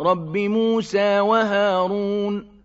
رب موسى وهارون